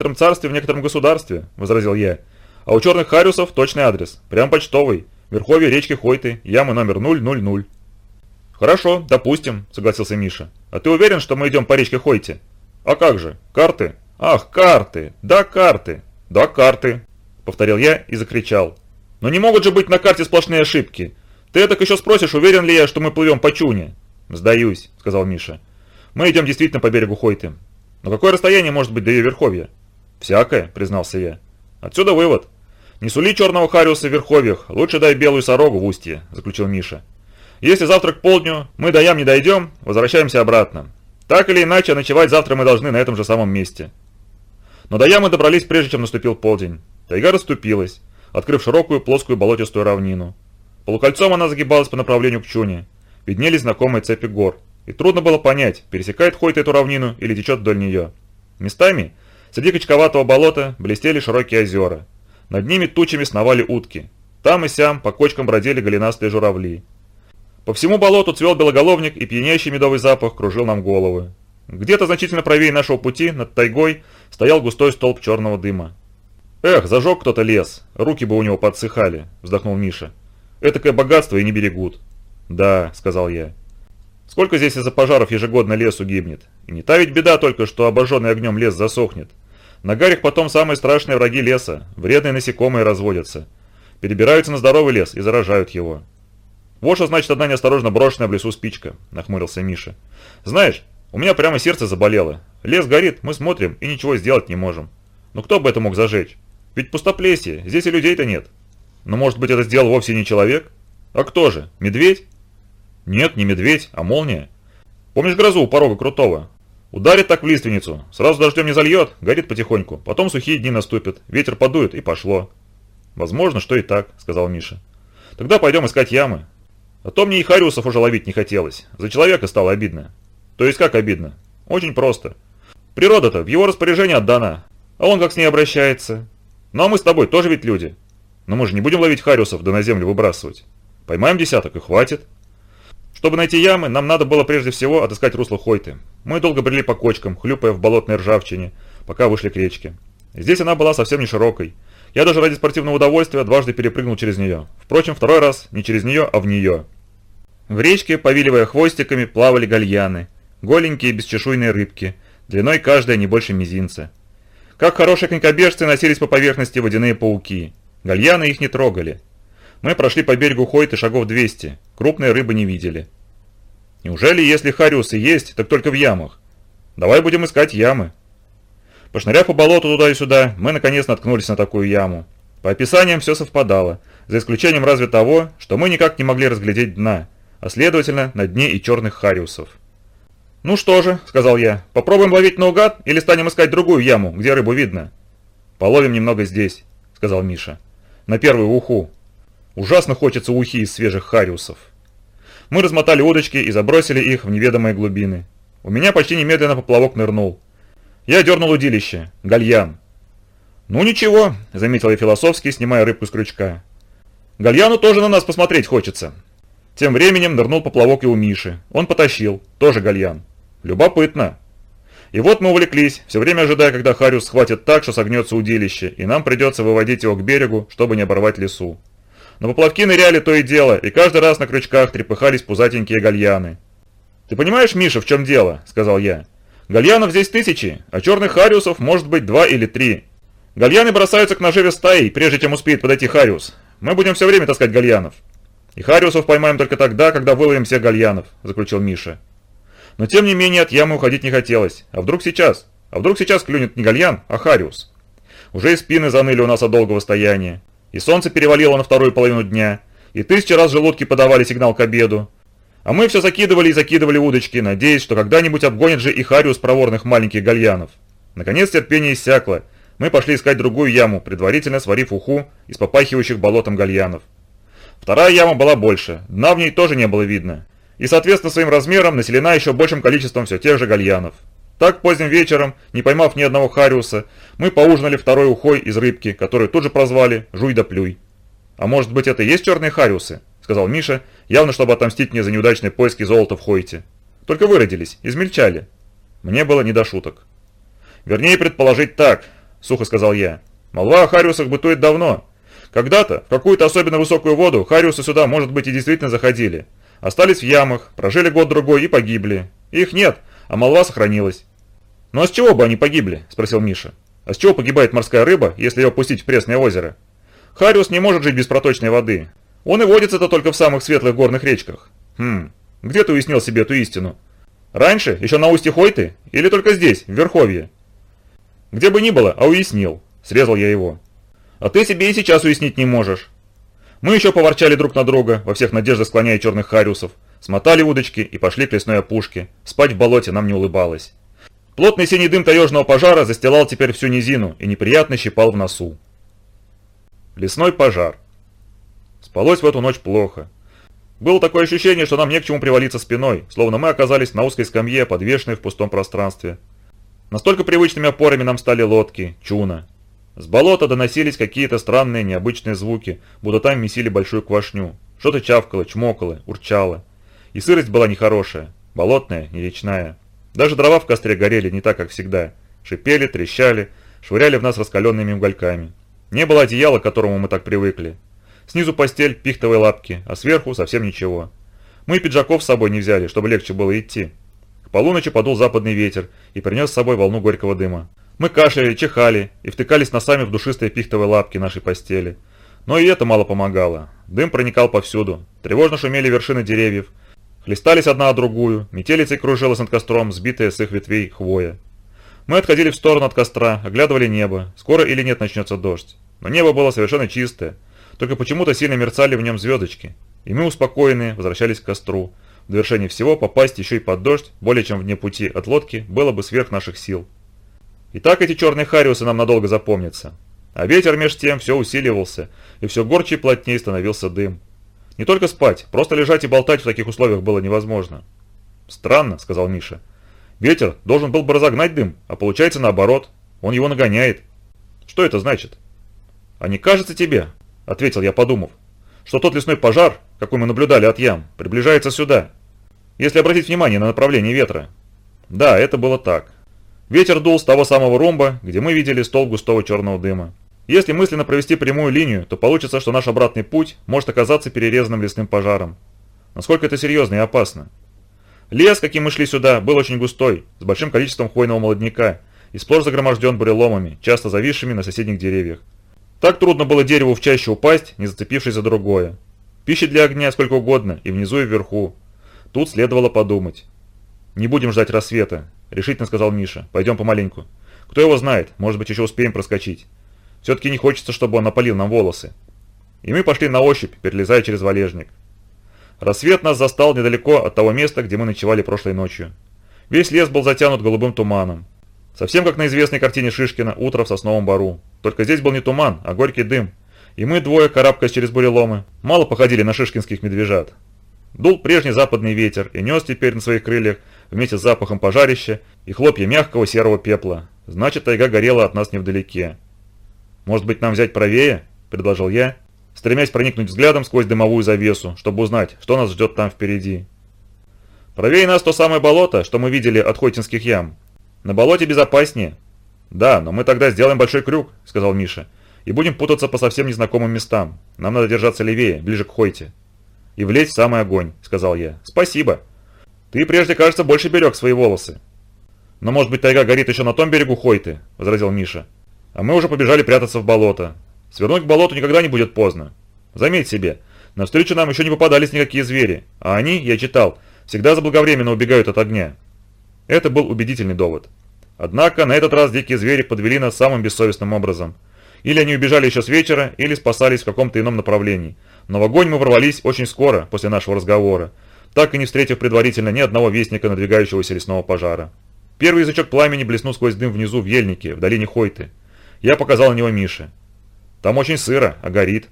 некотором царстве, в некотором государстве», – возразил я. «А у черных хариусов точный адрес, прям почтовый, верховье речки Хойты, яма номер 000». «Хорошо, допустим», – согласился Миша. «А ты уверен, что мы идем по речке Хойте?» «А как же? Карты?» «Ах, карты! Да, карты! Да, карты!» – повторил я и закричал. «Но не могут же быть на карте сплошные ошибки. Ты так еще спросишь, уверен ли я, что мы плывем по Чуне?» «Сдаюсь», – сказал Миша. «Мы идем действительно по берегу Хойты. Но какое расстояние может быть до ее верховья?» «Всякое», – признался я. «Отсюда вывод. Не сули черного хариуса в верховьях, лучше дай белую сорогу в устье», – заключил Миша. «Если завтра к полдню мы до ям не дойдем, возвращаемся обратно. Так или иначе, ночевать завтра мы должны на этом же самом месте». Но до ямы добрались прежде, чем наступил полдень. Тайга расступилась, открыв широкую плоскую болотистую равнину. Полукольцом она загибалась по направлению к Чуне. Виднелись знакомые цепи гор. И трудно было понять, пересекает Хойт эту равнину или течет вдоль нее. Местами, среди качковатого болота, блестели широкие озера. Над ними тучами сновали утки. Там и сям по кочкам бродили голенастые журавли. По всему болоту цвел белоголовник и пьянящий медовый запах кружил нам головы. Где-то значительно правее нашего пути, над тайгой, стоял густой столб черного дыма. «Эх, зажег кто-то лес, руки бы у него подсыхали», – вздохнул Миша. «Этакое богатство и не берегут». «Да», – сказал я. «Сколько здесь из-за пожаров ежегодно лесу гибнет? И не та ведь беда только, что обожженный огнем лес засохнет. На гарях потом самые страшные враги леса, вредные насекомые разводятся. Перебираются на здоровый лес и заражают его». «Вот что значит одна неосторожно брошенная в лесу спичка», – нахмурился Миша. «Знаешь, у меня прямо сердце заболело. Лес горит, мы смотрим и ничего сделать не можем. Но кто бы это мог зажечь? Ведь пустоплесье, здесь и людей-то нет. Но может быть это сделал вовсе не человек? А кто же, медведь? Нет, не медведь, а молния. Помнишь грозу у порога Крутого? Ударит так в лиственницу, сразу дождем не зальет, горит потихоньку, потом сухие дни наступят, ветер подует и пошло. Возможно, что и так, сказал Миша. Тогда пойдем искать ямы. А то мне и Хариусов уже ловить не хотелось, за человека стало обидно. То есть как обидно? Очень просто. Природа-то в его распоряжение отдана, а он как с ней обращается. Ну а мы с тобой тоже ведь люди. Но мы же не будем ловить хариусов да на землю выбрасывать. Поймаем десяток и хватит. Чтобы найти ямы, нам надо было прежде всего отыскать русло Хойты. Мы долго брели по кочкам, хлюпая в болотной ржавчине, пока вышли к речке. Здесь она была совсем не широкой. Я даже ради спортивного удовольствия дважды перепрыгнул через нее. Впрочем, второй раз не через нее, а в нее. В речке, повиливая хвостиками, плавали гальяны – голенькие бесчешуйные рыбки, длиной каждая не больше мизинца. Как хорошие конькобежцы носились по поверхности водяные пауки. Гальяны их не трогали. Мы прошли по берегу Хойты шагов 200, крупные рыбы не видели. Неужели, если хариусы есть, так только в ямах? Давай будем искать ямы. Пошныряв по болоту туда и сюда, мы наконец наткнулись на такую яму. По описаниям все совпадало, за исключением разве того, что мы никак не могли разглядеть дна, а следовательно на дне и черных хариусов. «Ну что же», — сказал я, — «попробуем ловить наугад или станем искать другую яму, где рыбу видно?» «Половим немного здесь», — сказал Миша. «На первую уху. Ужасно хочется ухи из свежих хариусов». Мы размотали удочки и забросили их в неведомые глубины. У меня почти немедленно поплавок нырнул. Я дернул удилище. Гальян. «Ну ничего», — заметил я философски, снимая рыбку с крючка. «Гальяну тоже на нас посмотреть хочется». Тем временем нырнул поплавок и у Миши. Он потащил. Тоже гальян. Любопытно. И вот мы увлеклись, все время ожидая, когда Хариус схватит так, что согнется удилище, и нам придется выводить его к берегу, чтобы не оборвать лесу. Но поплавки ныряли то и дело, и каждый раз на крючках трепыхались пузатенькие гальяны. «Ты понимаешь, Миша, в чем дело?» – сказал я. «Гальянов здесь тысячи, а черных Хариусов может быть два или три. Гальяны бросаются к наживе стаи, прежде чем успеет подойти Хариус. Мы будем все время таскать гальянов». «И Хариусов поймаем только тогда, когда выловим всех гальянов», – заключил Миша. Но тем не менее от ямы уходить не хотелось. А вдруг сейчас? А вдруг сейчас клюнет не гальян, а хариус? Уже и спины заныли у нас от долгого стояния. И солнце перевалило на вторую половину дня. И тысячи раз желудки подавали сигнал к обеду. А мы все закидывали и закидывали удочки, надеясь, что когда-нибудь обгонит же и Хариус проворных маленьких гальянов. Наконец терпение иссякло. Мы пошли искать другую яму, предварительно сварив уху из попахивающих болотом гальянов. Вторая яма была больше, дна в ней тоже не было видно и, соответственно своим размерам, населена еще большим количеством все тех же гальянов. Так, поздним вечером, не поймав ни одного хариуса, мы поужинали второй ухой из рыбки, которую тут же прозвали «Жуй да плюй». «А может быть это и есть черные хариусы?» – сказал Миша, явно чтобы отомстить мне за неудачные поиски золота в Хойте. «Только выродились, измельчали». Мне было не до шуток. Вернее, предположить так. — сухо сказал я. «Молва о Хариусах бытует давно. Когда-то, в какую-то особенно высокую воду, Хариусы сюда, может быть, и действительно заходили. Остались в ямах, прожили год-другой и погибли. Их нет, а молва сохранилась». «Ну а с чего бы они погибли?» – спросил Миша. «А с чего погибает морская рыба, если ее пустить в пресное озеро? Хариус не может жить без проточной воды. Он и водится-то только в самых светлых горных речках. Хм, где ты уяснил себе эту истину? Раньше, еще на устье Хойты, или только здесь, в Верховье?» «Где бы ни было, а уяснил», – срезал я его. «А ты себе и сейчас уяснить не можешь». Мы еще поворчали друг на друга, во всех надеждах склоняя черных хариусов, смотали удочки и пошли к лесной опушке. Спать в болоте нам не улыбалось. Плотный синий дым таежного пожара застилал теперь всю низину и неприятно щипал в носу. Лесной пожар. Спалось в эту ночь плохо. Было такое ощущение, что нам не к чему привалиться спиной, словно мы оказались на узкой скамье, подвешенной в пустом пространстве. Настолько привычными опорами нам стали лодки, чуна. С болота доносились какие-то странные необычные звуки, будто там месили большую квашню. Что-то чавкало, чмокало, урчало. И сырость была нехорошая, болотная, не речная. Даже дрова в костре горели не так, как всегда. Шипели, трещали, швыряли в нас раскаленными угольками. Не было одеяла, к которому мы так привыкли. Снизу постель, пихтовые лапки, а сверху совсем ничего. Мы пиджаков с собой не взяли, чтобы легче было идти. К полуночи подул западный ветер и принес с собой волну горького дыма. Мы кашляли, чихали и втыкались носами в душистые пихтовые лапки нашей постели. Но и это мало помогало. Дым проникал повсюду. Тревожно шумели вершины деревьев, Хлестались одна о другую, метелицей кружилась над костром, сбитая с их ветвей хвоя. Мы отходили в сторону от костра, оглядывали небо, скоро или нет начнется дождь. Но небо было совершенно чистое, только почему-то сильно мерцали в нем звездочки. И мы, успокоенные, возвращались к костру. В довершение всего попасть еще и под дождь, более чем в дне пути от лодки, было бы сверх наших сил. И так эти черные хариусы нам надолго запомнятся. А ветер меж тем все усиливался, и все горче и плотнее становился дым. Не только спать, просто лежать и болтать в таких условиях было невозможно. «Странно», — сказал Миша. «Ветер должен был бы разогнать дым, а получается наоборот. Он его нагоняет. Что это значит?» «А не кажется тебе?» — ответил я, подумав. «Что тот лесной пожар, какой мы наблюдали от ям, приближается сюда. Если обратить внимание на направление ветра». Да, это было так. Ветер дул с того самого ромба, где мы видели стол густого черного дыма. Если мысленно провести прямую линию, то получится, что наш обратный путь может оказаться перерезанным лесным пожаром. Насколько это серьезно и опасно? Лес, каким мы шли сюда, был очень густой, с большим количеством хвойного молодняка и сплошь загроможден буреломами, часто зависшими на соседних деревьях. Так трудно было дереву в чаще упасть, не зацепившись за другое. Пищи для огня сколько угодно, и внизу, и вверху. Тут следовало подумать. «Не будем ждать рассвета», — решительно сказал Миша. «Пойдем помаленьку. Кто его знает, может быть, еще успеем проскочить». Все-таки не хочется, чтобы он опалил нам волосы. И мы пошли на ощупь, перелезая через валежник. Рассвет нас застал недалеко от того места, где мы ночевали прошлой ночью. Весь лес был затянут голубым туманом. Совсем как на известной картине Шишкина «Утро в сосновом бару». Только здесь был не туман, а горький дым. И мы двое, карабкаясь через буреломы, мало походили на шишкинских медвежат. Дул прежний западный ветер и нес теперь на своих крыльях вместе с запахом пожарища и хлопья мягкого серого пепла. Значит, тайга горела от нас невдалеке. «Может быть, нам взять правее?» – предложил я, стремясь проникнуть взглядом сквозь дымовую завесу, чтобы узнать, что нас ждет там впереди. «Правее нас то самое болото, что мы видели от Хойтинских ям. На болоте безопаснее». «Да, но мы тогда сделаем большой крюк», – сказал Миша, – «и будем путаться по совсем незнакомым местам. Нам надо держаться левее, ближе к Хойте». «И влезть в самый огонь», – сказал я. «Спасибо. Ты прежде, кажется, больше берег свои волосы». «Но может быть тайга горит еще на том берегу Хойты», – возразил Миша. А мы уже побежали прятаться в болото. Свернуть к болоту никогда не будет поздно. Заметь себе, навстречу нам еще не попадались никакие звери, а они, я читал, всегда заблаговременно убегают от огня. Это был убедительный довод. Однако на этот раз дикие звери подвели нас самым бессовестным образом. Или они убежали еще с вечера, или спасались в каком-то ином направлении. Но в огонь мы ворвались очень скоро после нашего разговора, так и не встретив предварительно ни одного вестника надвигающегося лесного пожара. Первый язычок пламени блеснул сквозь дым внизу в ельнике, в долине Хойты. Я показал на него Мише. «Там очень сыро, а горит».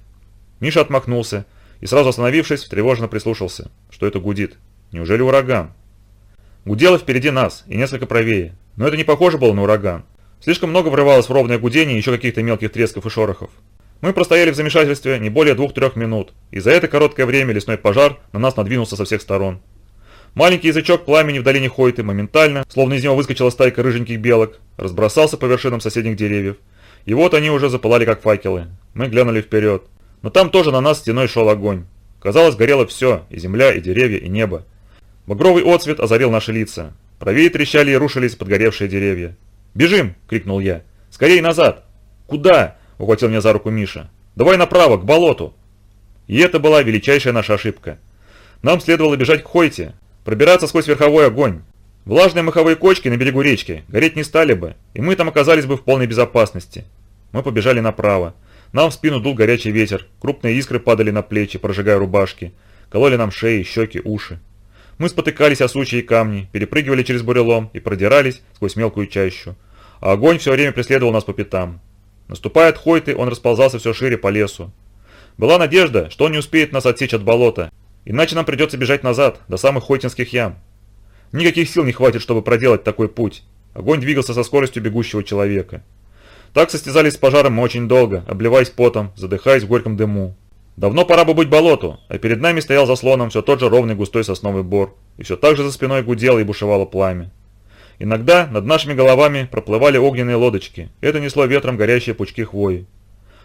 Миша отмахнулся и, сразу остановившись, тревожно прислушался. Что это гудит? Неужели ураган? Гудело впереди нас и несколько правее, но это не похоже было на ураган. Слишком много врывалось в ровное гудение и еще каких-то мелких тресков и шорохов. Мы простояли в замешательстве не более двух-трех минут, и за это короткое время лесной пожар на нас надвинулся со всех сторон. Маленький язычок пламени в долине Хойты моментально, словно из него выскочила стайка рыженьких белок, разбросался по вершинам соседних деревьев И вот они уже запылали как факелы. Мы глянули вперед. Но там тоже на нас стеной шел огонь. Казалось, горело все, и земля, и деревья, и небо. Багровый отцвет озарил наши лица. Правее трещали и рушились подгоревшие деревья. «Бежим!» – крикнул я. «Скорей назад!» «Куда?» – ухватил меня за руку Миша. «Давай направо, к болоту!» И это была величайшая наша ошибка. Нам следовало бежать к Хойте, пробираться сквозь верховой огонь. Влажные маховые кочки на берегу речки гореть не стали бы, и мы там оказались бы в полной безопасности. Мы побежали направо. Нам в спину дул горячий ветер, крупные искры падали на плечи, прожигая рубашки, кололи нам шеи, щеки, уши. Мы спотыкались о сучьи и камни, перепрыгивали через бурелом и продирались сквозь мелкую чащу. А огонь все время преследовал нас по пятам. Наступая от Хойты, он расползался все шире по лесу. Была надежда, что он не успеет нас отсечь от болота, иначе нам придется бежать назад, до самых Хойтинских ям. Никаких сил не хватит, чтобы проделать такой путь. Огонь двигался со скоростью бегущего человека. Так состязались с пожаром очень долго, обливаясь потом, задыхаясь в горьком дыму. Давно пора бы быть болоту, а перед нами стоял заслоном все тот же ровный густой сосновый бор, и все так же за спиной гудело и бушевало пламя. Иногда над нашими головами проплывали огненные лодочки, это несло ветром горящие пучки хвои.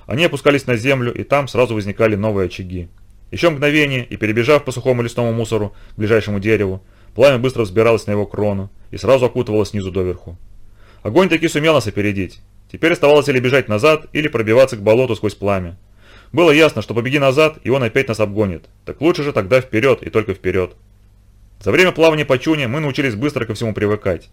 Они опускались на землю, и там сразу возникали новые очаги. Еще мгновение, и перебежав по сухому лесному мусору к ближайшему дереву, пламя быстро взбиралось на его крону и сразу окутывало снизу доверху. Огонь таки сумел нас опередить. Теперь оставалось или бежать назад, или пробиваться к болоту сквозь пламя. Было ясно, что побеги назад, и он опять нас обгонит. Так лучше же тогда вперед и только вперед. За время плавания по чуне мы научились быстро ко всему привыкать.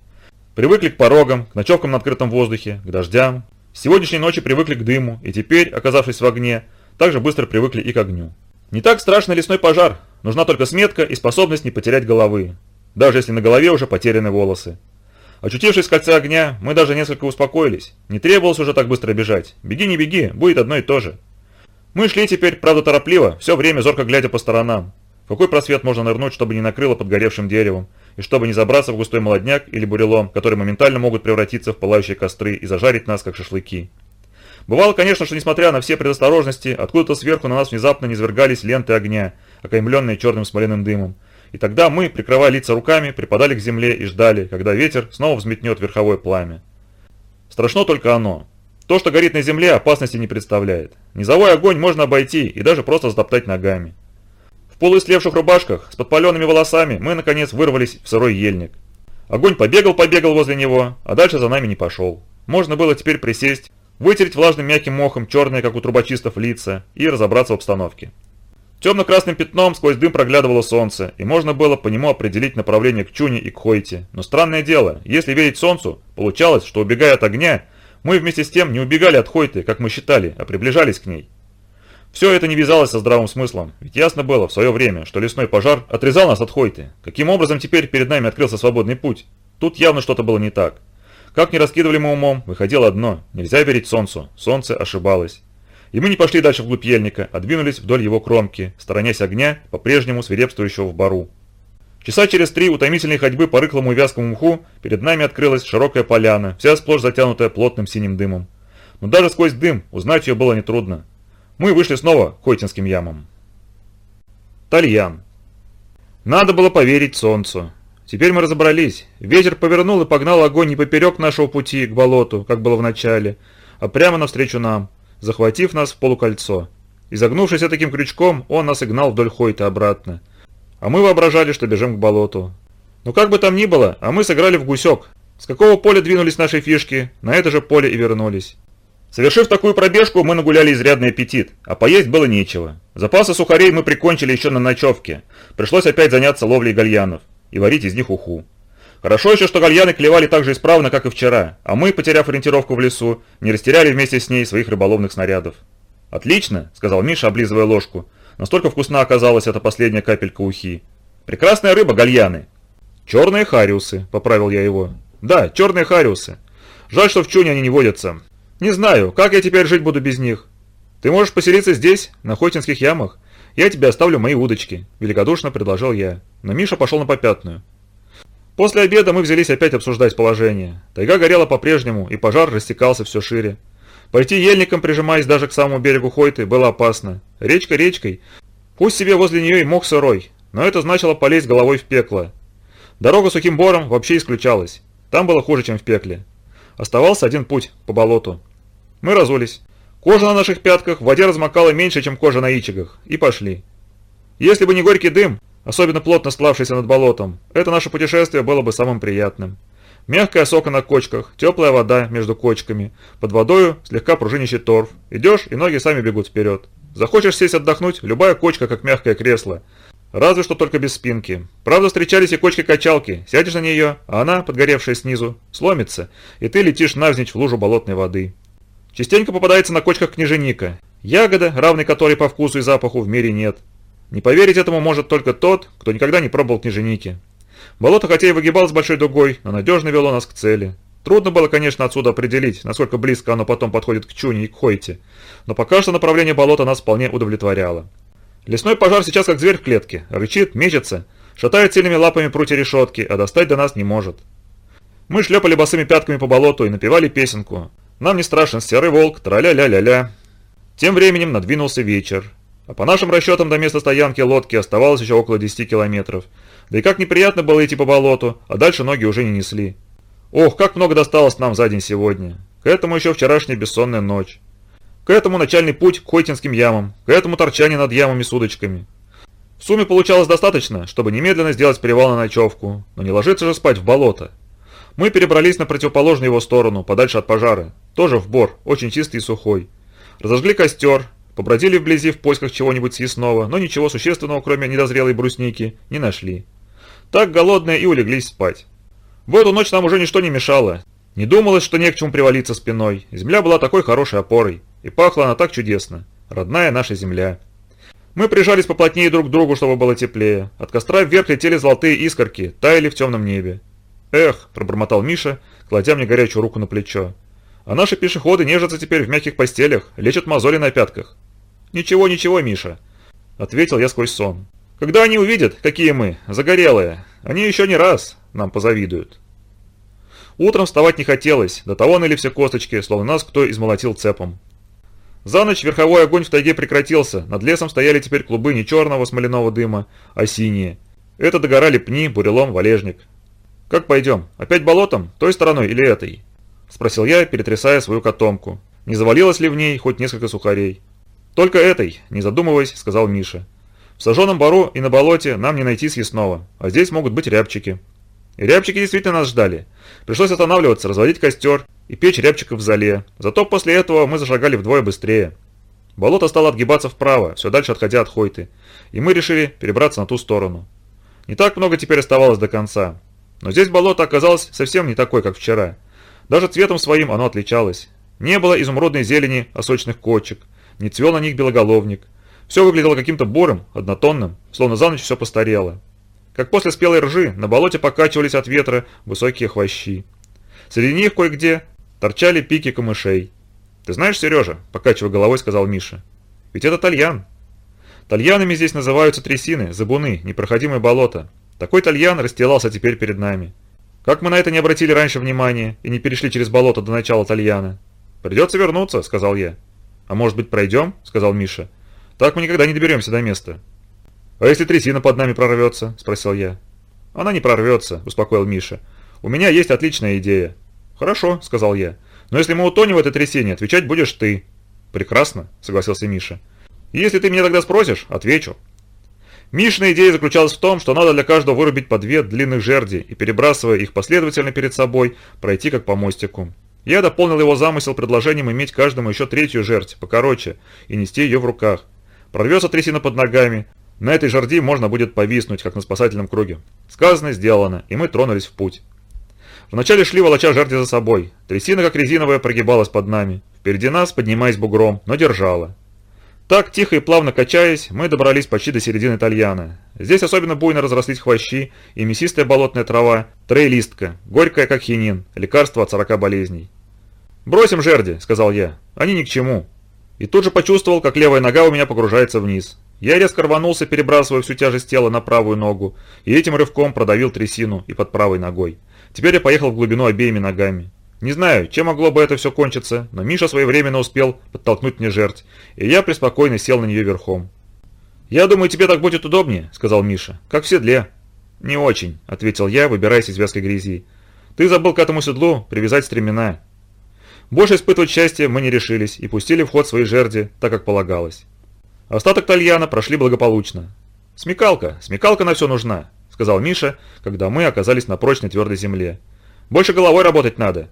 Привыкли к порогам, к ночевкам на открытом воздухе, к дождям. С сегодняшней ночи привыкли к дыму, и теперь, оказавшись в огне, также быстро привыкли и к огню. Не так страшно лесной пожар, нужна только сметка и способность не потерять головы, даже если на голове уже потеряны волосы. Очутившись в кольце огня, мы даже несколько успокоились. Не требовалось уже так быстро бежать. Беги, не беги, будет одно и то же. Мы шли теперь, правда торопливо, все время зорко глядя по сторонам. В какой просвет можно нырнуть, чтобы не накрыло под горевшим деревом, и чтобы не забраться в густой молодняк или бурелом, которые моментально могут превратиться в пылающие костры и зажарить нас, как шашлыки. Бывало, конечно, что несмотря на все предосторожности, откуда-то сверху на нас внезапно низвергались ленты огня, окаймленные черным смоляным дымом. И тогда мы, прикрывая лица руками, припадали к земле и ждали, когда ветер снова взметнет верховое пламя. Страшно только оно. То, что горит на земле, опасности не представляет. Низовой огонь можно обойти и даже просто затоптать ногами. В полуислевших рубашках, с подпаленными волосами, мы, наконец, вырвались в сырой ельник. Огонь побегал-побегал возле него, а дальше за нами не пошел. Можно было теперь присесть, вытереть влажным мягким мохом черные, как у трубочистов, лица и разобраться в обстановке. Темно-красным пятном сквозь дым проглядывало солнце, и можно было по нему определить направление к Чуне и к Хойте. Но странное дело, если верить солнцу, получалось, что убегая от огня, мы вместе с тем не убегали от Хойты, как мы считали, а приближались к ней. Все это не вязалось со здравым смыслом, ведь ясно было в свое время, что лесной пожар отрезал нас от Хойты. Каким образом теперь перед нами открылся свободный путь? Тут явно что-то было не так. Как ни раскидывали мы умом, выходило одно – нельзя верить солнцу, солнце ошибалось. И мы не пошли дальше вглубь ельника, а двинулись вдоль его кромки, сторонясь огня, по-прежнему свирепствующего в бару. Часа через три утомительной ходьбы по рыхлому и вязкому мху перед нами открылась широкая поляна, вся сплошь затянутая плотным синим дымом. Но даже сквозь дым узнать ее было нетрудно. Мы вышли снова к Хойтинским ямам. Тальян. Надо было поверить солнцу. Теперь мы разобрались. Ветер повернул и погнал огонь не поперек нашего пути к болоту, как было в начале, а прямо навстречу нам, захватив нас в полукольцо. Изогнувшись таким крючком, он нас и вдоль Хойта обратно. А мы воображали, что бежим к болоту. Но как бы там ни было, а мы сыграли в гусек. С какого поля двинулись наши фишки, на это же поле и вернулись. Совершив такую пробежку, мы нагуляли изрядный аппетит, а поесть было нечего. Запасы сухарей мы прикончили еще на ночевке. Пришлось опять заняться ловлей гальянов и варить из них уху. Хорошо еще, что гальяны клевали так же исправно, как и вчера, а мы, потеряв ориентировку в лесу, не растеряли вместе с ней своих рыболовных снарядов. «Отлично», — сказал Миша, облизывая ложку. Настолько вкусна оказалась эта последняя капелька ухи. «Прекрасная рыба, гальяны!» «Черные хариусы», — поправил я его. «Да, черные хариусы. Жаль, что в Чуне они не водятся. Не знаю, как я теперь жить буду без них. Ты можешь поселиться здесь, на Хотинских ямах. Я тебе оставлю мои удочки», — великодушно предложил я. Но Миша пошел на попятную. После обеда мы взялись опять обсуждать положение. Тайга горела по-прежнему, и пожар растекался все шире. Пойти ельником, прижимаясь даже к самому берегу Хойты, было опасно. Речка речкой. Пусть себе возле нее и мох сырой, но это значило полезть головой в пекло. Дорога сухим бором вообще исключалась. Там было хуже, чем в пекле. Оставался один путь, по болоту. Мы разулись. Кожа на наших пятках в воде размокала меньше, чем кожа на ичигах, и пошли. Если бы не горький дым, особенно плотно сплавшийся над болотом, это наше путешествие было бы самым приятным. Мягкая сока на кочках, теплая вода между кочками, под водою слегка пружинищий торф. Идешь, и ноги сами бегут вперед. Захочешь сесть отдохнуть, любая кочка, как мягкое кресло. Разве что только без спинки. Правда, встречались и кочки-качалки. Сядешь на нее, а она, подгоревшая снизу, сломится, и ты летишь навзничь в лужу болотной воды. Частенько попадается на кочках княженика. Ягода, равной которой по вкусу и запаху в мире нет. Не поверить этому может только тот, кто никогда не пробовал княженики. Болото хотя и выгибалось большой дугой, но надежно вело нас к цели. Трудно было, конечно, отсюда определить, насколько близко оно потом подходит к Чуне и к Хойте, но пока что направление болота нас вполне удовлетворяло. Лесной пожар сейчас как зверь в клетке, рычит, мечется, шатает сильными лапами прутья решетки, а достать до нас не может. Мы шлепали босыми пятками по болоту и напевали песенку. Нам не страшен серый волк, траля-ля-ля-ля. Тем временем надвинулся вечер. А по нашим расчетам до места стоянки лодки оставалось еще около 10 километров. Да и как неприятно было идти по болоту, а дальше ноги уже не несли. Ох, как много досталось нам за день сегодня. К этому еще вчерашняя бессонная ночь. К этому начальный путь к Хойтинским ямам, к этому торчание над ямами с удочками. В сумме получалось достаточно, чтобы немедленно сделать привал на ночевку, но не ложиться же спать в болото. Мы перебрались на противоположную его сторону, подальше от пожара. Тоже в бор, очень чистый и сухой. Разожгли костер, побродили вблизи в поисках чего-нибудь съестного, но ничего существенного, кроме недозрелой брусники, не нашли. Так голодные и улеглись спать. В эту ночь нам уже ничто не мешало. Не думалось, что не к чему привалиться спиной. Земля была такой хорошей опорой. И пахла она так чудесно. Родная наша земля. Мы прижались поплотнее друг к другу, чтобы было теплее. От костра вверх летели золотые искорки, таяли в темном небе. «Эх», – пробормотал Миша, кладя мне горячую руку на плечо. «А наши пешеходы нежатся теперь в мягких постелях, лечат мозоли на пятках». «Ничего, ничего, Миша», – ответил я сквозь сон. Когда они увидят, какие мы, загорелые, они еще не раз нам позавидуют. Утром вставать не хотелось, до того ныли все косточки, словно нас кто измолотил цепом. За ночь верховой огонь в тайге прекратился, над лесом стояли теперь клубы не черного смоляного дыма, а синие. Это догорали пни, бурелом, валежник. «Как пойдем? Опять болотом? Той стороной или этой?» – спросил я, перетрясая свою котомку. Не завалилось ли в ней хоть несколько сухарей? «Только этой», – не задумываясь, сказал Миша. В сожженном бару и на болоте нам не найти съестного, а здесь могут быть рябчики. И рябчики действительно нас ждали. Пришлось останавливаться, разводить костер и печь рябчиков в зале. Зато после этого мы зашагали вдвое быстрее. Болото стало отгибаться вправо, все дальше отходя от Хойты, и мы решили перебраться на ту сторону. Не так много теперь оставалось до конца. Но здесь болото оказалось совсем не такое, как вчера. Даже цветом своим оно отличалось. Не было изумрудной зелени осочных кочек, не цвел на них белоголовник – все выглядело каким-то бором, однотонным, словно за ночь все постарело. Как после спелой ржи, на болоте покачивались от ветра высокие хвощи. Среди них кое-где торчали пики камышей. «Ты знаешь, Сережа?» – покачивая головой, сказал Миша. «Ведь это тальян». Тальянами здесь называются трясины, забуны, непроходимое болото. Такой тальян расстилался теперь перед нами. Как мы на это не обратили раньше внимания и не перешли через болото до начала тальяна? «Придется вернуться», – сказал я. «А может быть, пройдем?» – сказал Миша. Так мы никогда не доберемся до места. «А если трясина под нами прорвется?» – спросил я. «Она не прорвется», – успокоил Миша. «У меня есть отличная идея». «Хорошо», – сказал я. «Но если мы утонем в этой трясине, отвечать будешь ты». «Прекрасно», – согласился Миша. «Если ты меня тогда спросишь, отвечу». Мишина идея заключалась в том, что надо для каждого вырубить по две длинных жерди и, перебрасывая их последовательно перед собой, пройти как по мостику. Я дополнил его замысел предложением иметь каждому еще третью жердь, покороче, и нести ее в руках. Прорвется трясина под ногами. На этой жерди можно будет повиснуть, как на спасательном круге. Сказано, сделано, и мы тронулись в путь. Вначале шли волоча жерди за собой. Трясина, как резиновая, прогибалась под нами. Впереди нас, поднимаясь бугром, но держала. Так, тихо и плавно качаясь, мы добрались почти до середины Тальяна. Здесь особенно буйно разрослись хвощи и мясистая болотная трава, трейлистка, горькая как хинин, лекарство от сорока болезней. «Бросим жерди», — сказал я, — «они ни к чему. И тут же почувствовал, как левая нога у меня погружается вниз. Я резко рванулся, перебрасывая всю тяжесть тела на правую ногу, и этим рывком продавил трясину и под правой ногой. Теперь я поехал в глубину обеими ногами. Не знаю, чем могло бы это все кончиться, но Миша своевременно успел подтолкнуть мне жертв, и я преспокойно сел на нее верхом. «Я думаю, тебе так будет удобнее», — сказал Миша, — «как в седле». «Не очень», — ответил я, выбираясь из вязкой грязи. «Ты забыл к этому седлу привязать стремена». Больше испытывать счастье мы не решились и пустили в ход свои жерди, так как полагалось. Остаток Тальяна прошли благополучно. «Смекалка, смекалка на все нужна», — сказал Миша, когда мы оказались на прочной твердой земле. «Больше головой работать надо».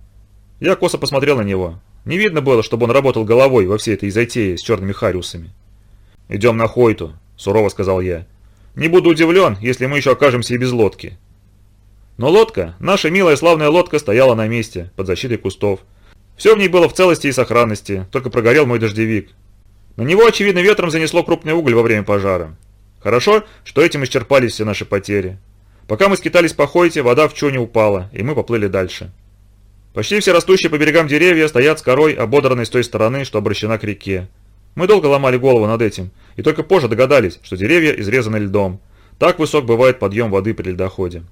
Я косо посмотрел на него. Не видно было, чтобы он работал головой во всей этой затее с черными хариусами. «Идем на Хойту», — сурово сказал я. «Не буду удивлен, если мы еще окажемся и без лодки». Но лодка, наша милая славная лодка, стояла на месте, под защитой кустов. Все в ней было в целости и сохранности, только прогорел мой дождевик, на него, очевидно, ветром занесло крупный уголь во время пожара. Хорошо, что этим исчерпались все наши потери. Пока мы скитались по Хойте, вода в чоне упала, и мы поплыли дальше. Почти все растущие по берегам деревья стоят с корой, ободранной с той стороны, что обращена к реке. Мы долго ломали голову над этим, и только позже догадались, что деревья изрезаны льдом. Так высок бывает подъем воды при ледоходе.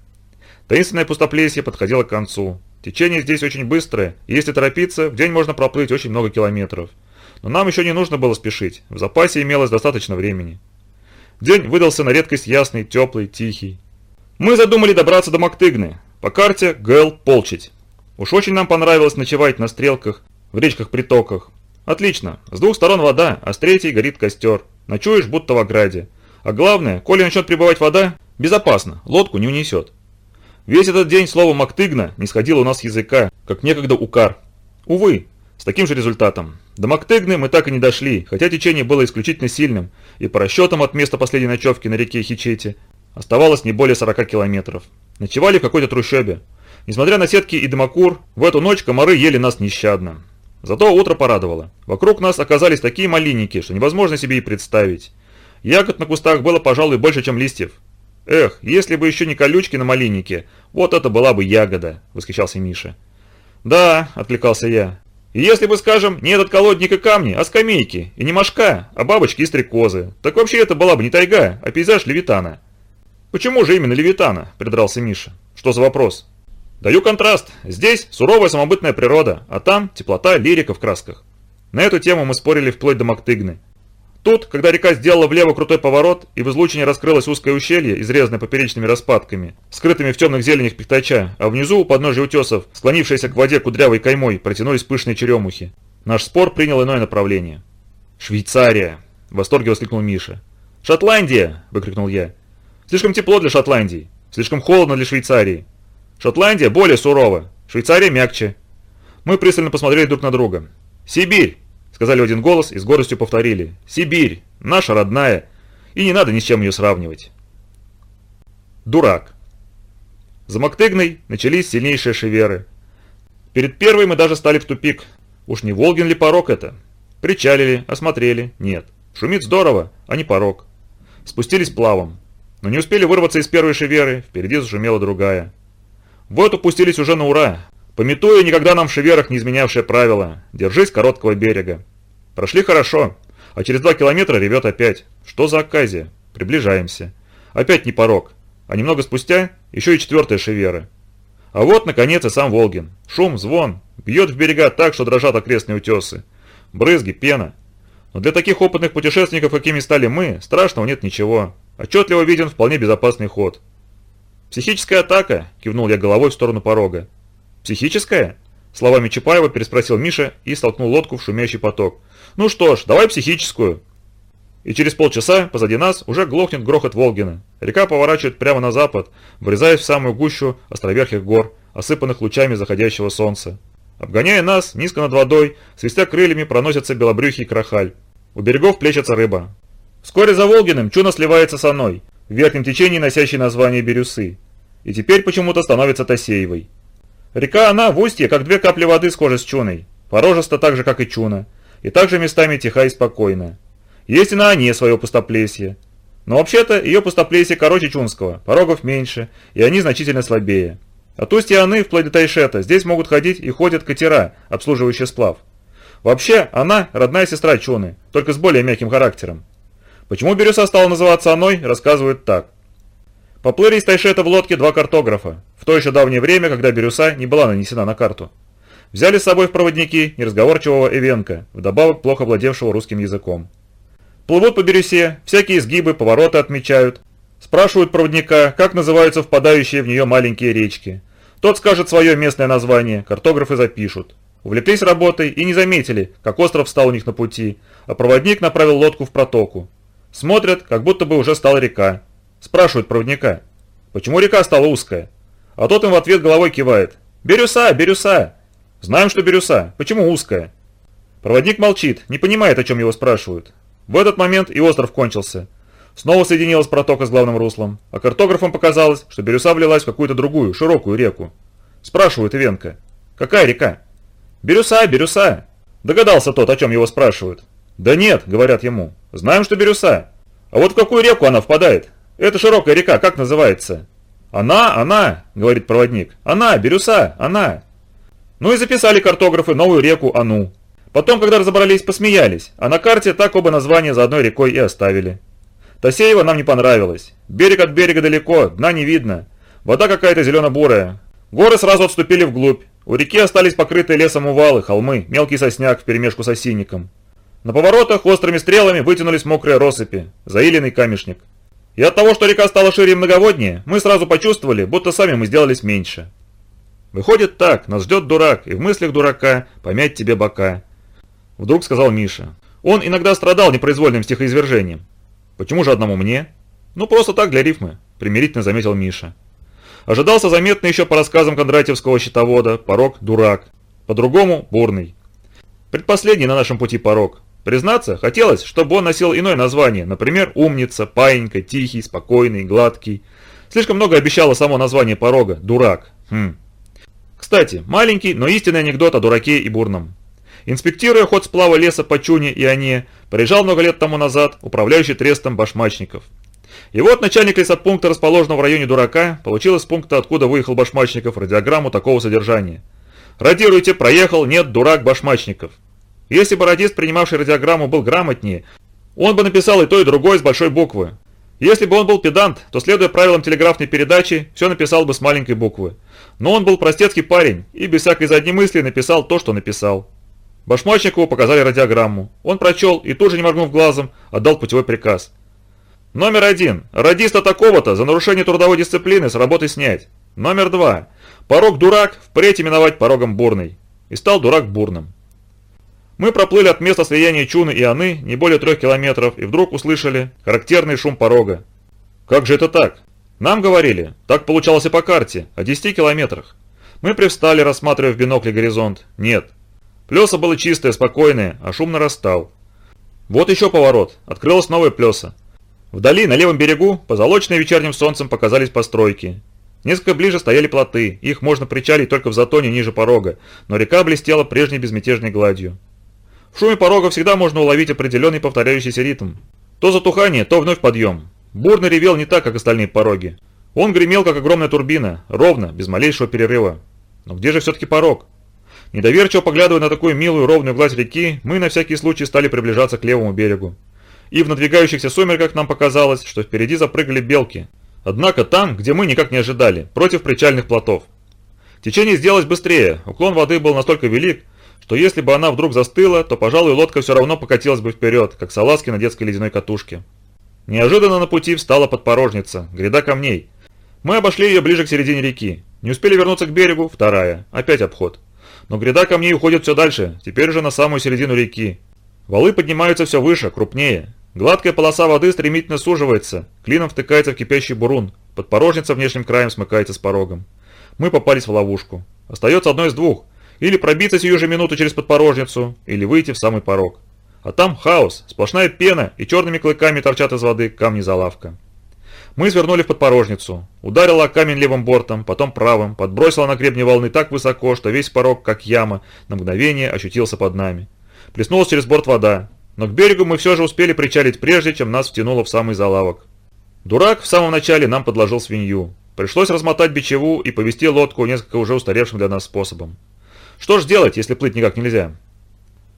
Таинственное пустоплесье подходило к концу. Течение здесь очень быстрое, и если торопиться, в день можно проплыть очень много километров. Но нам еще не нужно было спешить, в запасе имелось достаточно времени. День выдался на редкость ясный, теплый, тихий. Мы задумали добраться до Мактыгны, по карте Гэл Полчить. Уж очень нам понравилось ночевать на стрелках, в речках-притоках. Отлично, с двух сторон вода, а с третьей горит костер. Ночуешь, будто в ограде. А главное, коли начнет прибывать вода, безопасно, лодку не унесет. Весь этот день слово «Мактыгна» не сходило у нас с языка, как некогда «Укар». Увы, с таким же результатом. До Мактыгны мы так и не дошли, хотя течение было исключительно сильным, и по расчетам от места последней ночевки на реке Хичете оставалось не более 40 километров. Ночевали в какой-то трущобе. Несмотря на сетки и дымокур, в эту ночь комары ели нас нещадно. Зато утро порадовало. Вокруг нас оказались такие малинники, что невозможно себе и представить. Ягод на кустах было, пожалуй, больше, чем листьев. «Эх, если бы еще не колючки на малиннике, вот это была бы ягода!» – восхищался Миша. «Да», – откликался я, и если бы, скажем, не этот колодник и камни, а скамейки, и не мошка, а бабочки и стрекозы, так вообще это была бы не тайга, а пейзаж Левитана. Почему же именно Левитана? Придрался Миша. Что за вопрос? Даю контраст. Здесь суровая самобытная природа, а там теплота лирика в красках. На эту тему мы спорили вплоть до Мактыгны. Тут, когда река сделала влево крутой поворот, и в излучине раскрылось узкое ущелье, изрезанное поперечными распадками, скрытыми в темных зеленях пихтача, а внизу, у подножия утесов, склонившиеся к воде кудрявой каймой, протянулись пышные черемухи. Наш спор принял иное направление. «Швейцария!» – в восторге воскликнул Миша. «Шотландия!» – выкрикнул я. «Слишком тепло для Шотландии, слишком холодно для Швейцарии. Шотландия более сурова, Швейцария мягче». Мы пристально посмотрели друг на друга. «Сибирь!» Сказали один голос и с гордостью повторили. «Сибирь! Наша родная! И не надо ни с чем ее сравнивать!» Дурак. За Мактыгной начались сильнейшие шеверы. Перед первой мы даже стали в тупик. Уж не Волгин ли порог это? Причалили, осмотрели. Нет. Шумит здорово, а не порог. Спустились плавом. Но не успели вырваться из первой шеверы, впереди зашумела другая. В эту пустились уже на ура, Пометуя никогда нам в шеверах не изменявшее правило «держись короткого берега». Прошли хорошо, а через два километра ревет опять. Что за оказия? Приближаемся. Опять не порог, а немного спустя еще и четвертая шевера. А вот, наконец, и сам Волгин. Шум, звон, бьет в берега так, что дрожат окрестные утесы. Брызги, пена. Но для таких опытных путешественников, какими стали мы, страшного нет ничего. Отчетливо виден вполне безопасный ход. «Психическая атака», – кивнул я головой в сторону порога. «Психическая?» Словами Чапаева переспросил Миша и столкнул лодку в шумящий поток. «Ну что ж, давай психическую». И через полчаса позади нас уже глохнет грохот Волгина. Река поворачивает прямо на запад, врезаясь в самую гущу островерхих гор, осыпанных лучами заходящего солнца. Обгоняя нас, низко над водой, свистя крыльями проносится белобрюхий крахаль. У берегов плещется рыба. Вскоре за Волгиным Чуна сливается с Оной, в верхнем течении носящей название Бирюсы. И теперь почему-то становится Тосеевой. Река она в устье, как две капли воды схожа с чуной, порожиста так же, как и чуна, и также местами тиха и спокойна. Есть и на Оне свое пустоплесье. Но вообще-то ее пустоплесье короче чунского, порогов меньше, и они значительно слабее. От устья Аны вплоть до Тайшета здесь могут ходить и ходят катера, обслуживающие сплав. Вообще, она родная сестра Чуны, только с более мягким характером. Почему Бирюса стала называться Аной, рассказывают так. Поплыли из Тайшета в лодке два картографа, в то еще давнее время, когда Бирюса не была нанесена на карту. Взяли с собой в проводники неразговорчивого Эвенка, вдобавок плохо владевшего русским языком. Плывут по Бирюсе, всякие изгибы, повороты отмечают. Спрашивают проводника, как называются впадающие в нее маленькие речки. Тот скажет свое местное название, картографы запишут. увлеклись работой и не заметили, как остров встал у них на пути, а проводник направил лодку в протоку. Смотрят, как будто бы уже стала река. Спрашивают проводника, почему река стала узкая? А тот им в ответ головой кивает. «Бирюса, бирюса!» «Знаем, что бирюса. Почему узкая?» Проводник молчит, не понимает, о чем его спрашивают. В этот момент и остров кончился. Снова соединилась протока с главным руслом, а картографам показалось, что бирюса влилась в какую-то другую, широкую реку. Спрашивают Ивенко. «Какая река?» «Бирюса, Бирюса!» Догадался тот, о чем его спрашивают. «Да нет», — говорят ему, — «знаем, что Бирюса. А вот в какую реку она впадает? Это широкая река, как называется?» «Она, она», — говорит проводник, — «она, Бирюса, она». Ну и записали картографы новую реку Ану. Потом, когда разобрались, посмеялись, а на карте так оба названия за одной рекой и оставили. Тосеева нам не понравилось. Берег от берега далеко, дна не видно. Вода какая-то зелено-бурая. Горы сразу отступили вглубь. У реки остались покрытые лесом увалы, холмы, мелкий сосняк вперемешку с осинником. На поворотах острыми стрелами вытянулись мокрые россыпи, заиленный камешник. И от того, что река стала шире и многоводнее, мы сразу почувствовали, будто сами мы сделались меньше. Выходит так, нас ждет дурак, и в мыслях дурака помять тебе бока. Вдруг сказал Миша. Он иногда страдал непроизвольным стихоизвержением. Почему же одному мне? Ну просто так для рифмы, примирительно заметил Миша. Ожидался заметно еще по рассказам кондратьевского счетовода порог дурак, по-другому бурный. Предпоследний на нашем пути порог. Признаться, хотелось, чтобы он носил иное название, например, умница, паинька, тихий, спокойный, гладкий. Слишком много обещало само название порога – дурак. Хм. Кстати, маленький, но истинный анекдот о дураке и бурном. Инспектируя ход сплава леса по Чуне и Ане, приезжал много лет тому назад управляющий трестом башмачников. И вот начальник лесопункта, расположенного в районе Дурака, получил из пункта, откуда выехал Башмачников, радиограмму такого содержания. «Радируйте, проехал, нет, дурак Башмачников». Если бы радист, принимавший радиограмму, был грамотнее, он бы написал и то, и другое с большой буквы. Если бы он был педант, то, следуя правилам телеграфной передачи, все написал бы с маленькой буквы. Но он был простецкий парень и без всякой задней мысли написал то, что написал. Башмачникову показали радиограмму. Он прочел и тут же, не моргнув глазом, отдал путевой приказ. Номер один. Радиста такого-то за нарушение трудовой дисциплины с работы снять. Номер два. Порог дурак впредь именовать порогом бурный. И стал дурак бурным. Мы проплыли от места слияния Чуны и Аны не более трех километров и вдруг услышали характерный шум порога. Как же это так? Нам говорили, так получалось и по карте, о 10 километрах. Мы привстали, рассматривая в бинокле горизонт. Нет. Плеса было чистое, спокойное, а шум нарастал. Вот еще поворот. Открылась новая плеса. Вдали, на левом берегу, позолоченные вечерним солнцем показались постройки. Несколько ближе стояли плоты, их можно причалить только в затоне ниже порога, но река блестела прежней безмятежной гладью. В шуме порога всегда можно уловить определенный повторяющийся ритм. То затухание, то вновь подъем. Бурно ревел не так, как остальные пороги. Он гремел, как огромная турбина, ровно, без малейшего перерыва. Но где же все-таки порог? Недоверчиво поглядывая на такую милую ровную гладь реки, мы на всякий случай стали приближаться к левому берегу. И в надвигающихся сумерках нам показалось, что впереди запрыгали белки. Однако там, где мы никак не ожидали, против причальных плотов. Течение сделалось быстрее, уклон воды был настолько велик, что если бы она вдруг застыла, то, пожалуй, лодка все равно покатилась бы вперед, как салазки на детской ледяной катушке. Неожиданно на пути встала подпорожница, гряда камней. Мы обошли ее ближе к середине реки. Не успели вернуться к берегу, вторая, опять обход. Но гряда камней уходит все дальше, теперь уже на самую середину реки. Валы поднимаются все выше, крупнее. Гладкая полоса воды стремительно суживается, клином втыкается в кипящий бурун, подпорожница внешним краем смыкается с порогом. Мы попались в ловушку. Остается одно из двух. Или пробиться сию же минуту через подпорожницу, или выйти в самый порог. А там хаос, сплошная пена и черными клыками торчат из воды камни за лавка. Мы свернули в подпорожницу. Ударила камень левым бортом, потом правым, подбросила на гребне волны так высоко, что весь порог, как яма, на мгновение ощутился под нами. Плеснулась через борт вода, но к берегу мы все же успели причалить прежде, чем нас втянуло в самый залавок. Дурак в самом начале нам подложил свинью. Пришлось размотать бичеву и повести лодку несколько уже устаревшим для нас способом. Что ж делать, если плыть никак нельзя?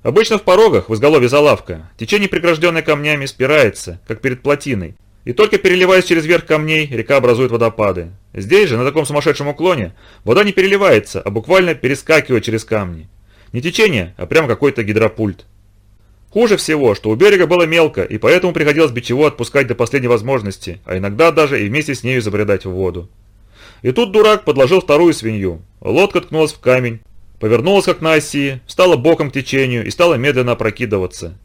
Обычно в порогах, в изголовье залавка, течение, прегражденное камнями, спирается, как перед плотиной, и только переливаясь через верх камней, река образует водопады. Здесь же, на таком сумасшедшем уклоне, вода не переливается, а буквально перескакивает через камни. Не течение, а прям какой-то гидропульт. Хуже всего, что у берега было мелко, и поэтому приходилось бичеву отпускать до последней возможности, а иногда даже и вместе с нею забредать в воду. И тут дурак подложил вторую свинью. Лодка ткнулась в камень, Повернулась как на оси, встала боком к течению и стала медленно опрокидываться.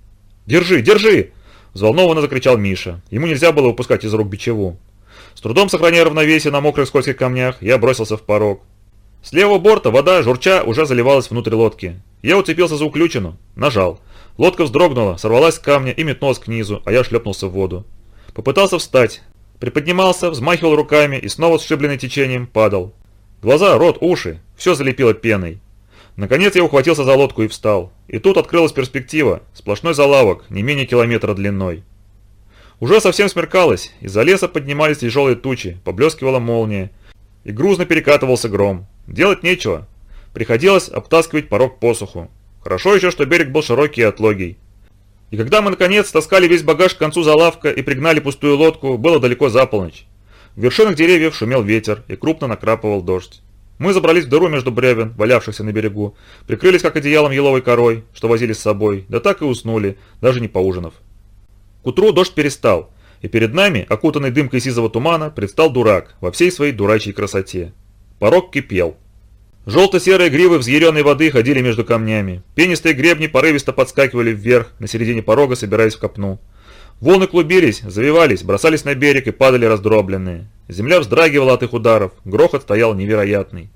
«Держи, держи!» – взволнованно закричал Миша. Ему нельзя было выпускать из рук бичеву. С трудом сохраняя равновесие на мокрых скользких камнях, я бросился в порог. С левого борта вода, журча, уже заливалась внутрь лодки. Я уцепился за уключину, нажал. Лодка вздрогнула, сорвалась с камня и метнулась к низу, а я шлепнулся в воду. Попытался встать. Приподнимался, взмахивал руками и снова сшибленный течением падал. Глаза, рот, уши – все залепило пеной. Наконец я ухватился за лодку и встал. И тут открылась перспектива, сплошной залавок, не менее километра длиной. Уже совсем смеркалось, из-за леса поднимались тяжелые тучи, поблескивала молния, и грузно перекатывался гром. Делать нечего. Приходилось обтаскивать порог посуху. Хорошо еще, что берег был широкий и отлогий. И когда мы наконец таскали весь багаж к концу залавка и пригнали пустую лодку, было далеко за полночь. В вершинах деревьев шумел ветер и крупно накрапывал дождь. Мы забрались в дыру между бревен, валявшихся на берегу, прикрылись как одеялом еловой корой, что возили с собой, да так и уснули, даже не поужинав. К утру дождь перестал, и перед нами, окутанный дымкой сизого тумана, предстал дурак во всей своей дурачьей красоте. Порог кипел. Желто-серые гривы взъяренной воды ходили между камнями. Пенистые гребни порывисто подскакивали вверх, на середине порога собираясь в копну. Волны клубились, завивались, бросались на берег и падали раздробленные. Земля вздрагивала от их ударов, грохот стоял невероятный.